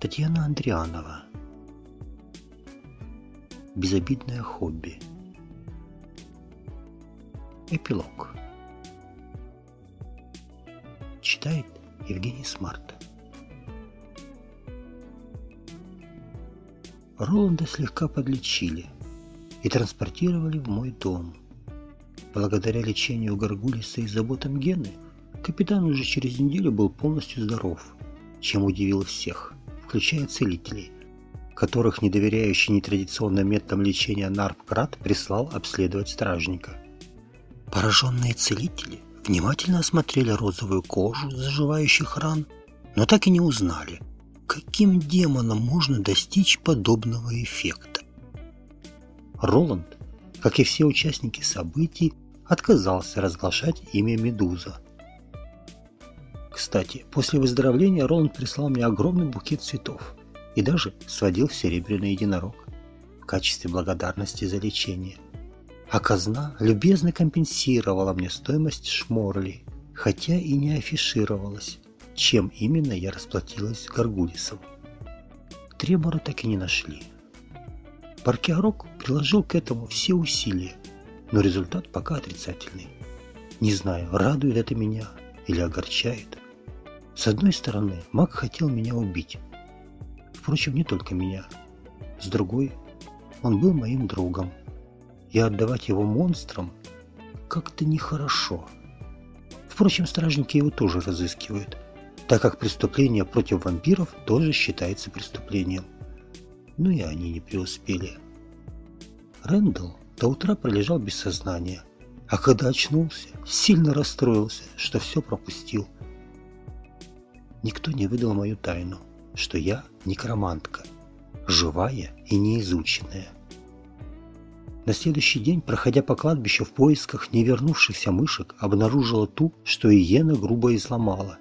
Татьяна Андрианова. Безобидное хобби. Эпилог. Читает Евгений Смарт. Роланда слегка подлечили и транспортировали в мой дом. Благодаря лечению Гаргулиса и заботам Гены, капитан уже через неделю был полностью здоров, чем удивил всех – включая целителей, которых недоверяющий нетрадиционным методам лечения Нарпкрат прислал обследовать стражника. Пораженные целители внимательно осмотрели розовую кожу заживающих ран, но так и не узнали, каким демоном можно достичь подобного эффекта. Роланд, как и все участники событий, отказался разглашать имя Медуза – кстати, после выздоровления Роланд прислал мне огромный букет цветов и даже сводил серебряный единорог в качестве благодарности за лечение. А казна любезно компенсировала мне стоимость шморли, хотя и не афишировалась, чем именно я расплатилась с Гаргулисом. Требора так и не нашли. Паркиарок приложил к этому все усилия, но результат пока отрицательный. Не знаю, радует это меня или огорчает. С одной стороны, маг хотел меня убить. Впрочем, не только меня. С другой, он был моим другом. И отдавать его монстрам как-то нехорошо. Впрочем, стражники его тоже разыскивают, так как преступление против вампиров тоже считается преступлением. Ну и они не преуспели. Рэндалл до утра пролежал без сознания, а когда очнулся, сильно расстроился, что все пропустил – никто не выдал мою тайну, что я некромантка, живая и неизученная. На следующий день, проходя по кладбищу в поисках невернувшихся мышек, обнаружила ту, что Иена грубо изломала.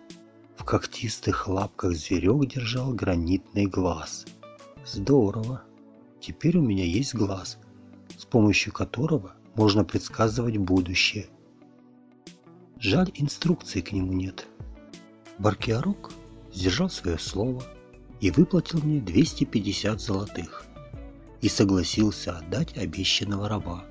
В когтистых лапках зверек держал гранитный глаз. Здорово. Теперь у меня есть глаз, с помощью которого можно предсказывать будущее. Жаль, инструкции к нему нет. Баркиарук сдержал свое слово и выплатил мне 250 золотых и согласился отдать обещанного раба.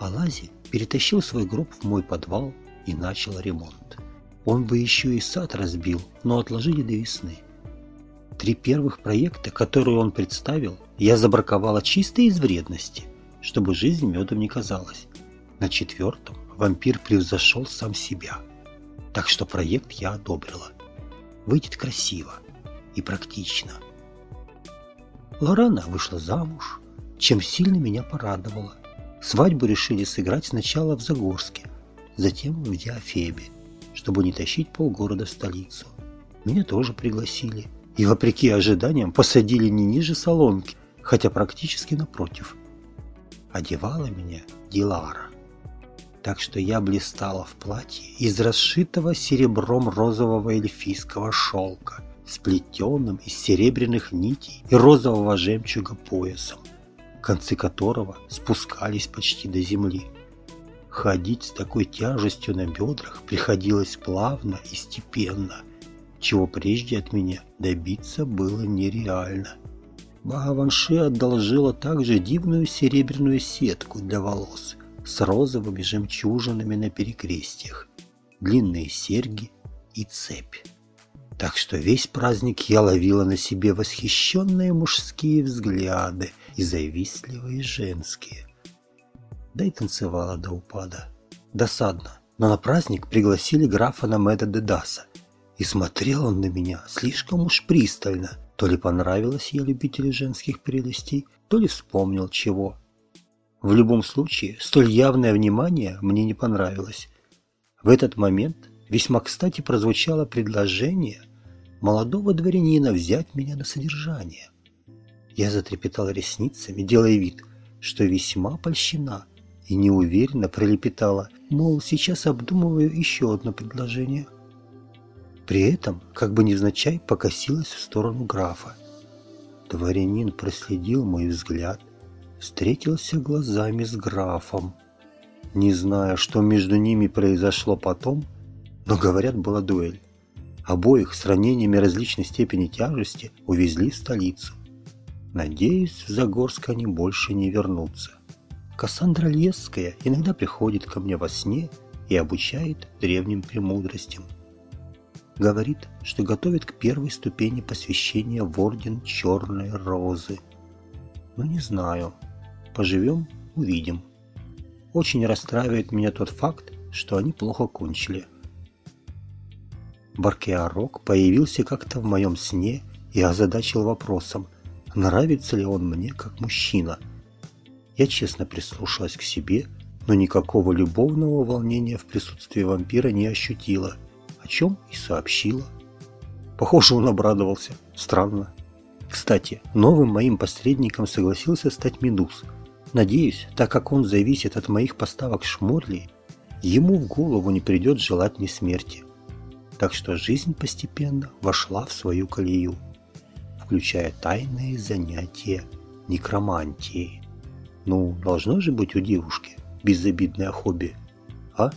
Алази перетащил свой гроб в мой подвал и начал ремонт. Он бы еще и сад разбил, но отложили до весны. Три первых проекта, которые он представил, я забраковала чисто из вредности, чтобы жизнь медом не казалась. На четвертом вампир превзошел сам себя – так что проект я одобрила. Выйдет красиво и практично. Лорана вышла замуж, чем сильно меня порадовало. Свадьбу решили сыграть сначала в Загорске, затем в Диафебе, чтобы не тащить полгорода в столицу. Меня тоже пригласили и, вопреки ожиданиям, посадили не ниже соломки, хотя практически напротив. Одевала меня Дилара так что я блистала в платье из расшитого серебром розового эльфийского шелка, сплетенным из серебряных нитей и розового жемчуга поясом, концы которого спускались почти до земли. Ходить с такой тяжестью на бедрах приходилось плавно и степенно, чего прежде от меня добиться было нереально. Багаванши одолжила также дивную серебряную сетку для волос – с розовыми жемчужинами на перекрестьях, длинные серьги и цепь. Так что весь праздник я ловила на себе восхищенные мужские взгляды и завистливые женские. Да и танцевала до упада. Досадно, но на праздник пригласили графа Намеда де Даса, и смотрел он на меня слишком уж пристально. То ли понравилось я любителю женских прелестей, то ли вспомнил чего – в любом случае, столь явное внимание мне не понравилось. В этот момент весьма кстати прозвучало предложение молодого дворянина взять меня на содержание. Я затрепетала ресницами, делая вид, что весьма польщена, и неуверенно пролепетала, мол, сейчас обдумываю еще одно предложение. При этом, как бы невзначай, покосилась в сторону графа. Дворянин проследил мой взгляд встретился глазами с графом. Не зная, что между ними произошло потом, но, говорят, была дуэль. Обоих с ранениями различной степени тяжести увезли в столицу. Надеюсь, в Загорск они больше не вернутся. Кассандра Лесская иногда приходит ко мне во сне и обучает древним премудростям. Говорит, что готовит к первой ступени посвящения в Орден Черной Розы. Но не знаю. Поживем – увидим. Очень расстраивает меня тот факт, что они плохо кончили. Баркеарок появился как-то в моем сне и озадачил вопросом, нравится ли он мне как мужчина. Я честно прислушалась к себе, но никакого любовного волнения в присутствии вампира не ощутила, о чем и сообщила. Похоже, он обрадовался. Странно. Кстати, новым моим посредником согласился стать Медуз. Надеюсь, так как он зависит от моих поставок шморли, ему в голову не придет желать мне смерти так что жизнь постепенно вошла в свою колею, включая тайные занятия некромантией. Ну, должно же быть у девушки безобидное хобби, а?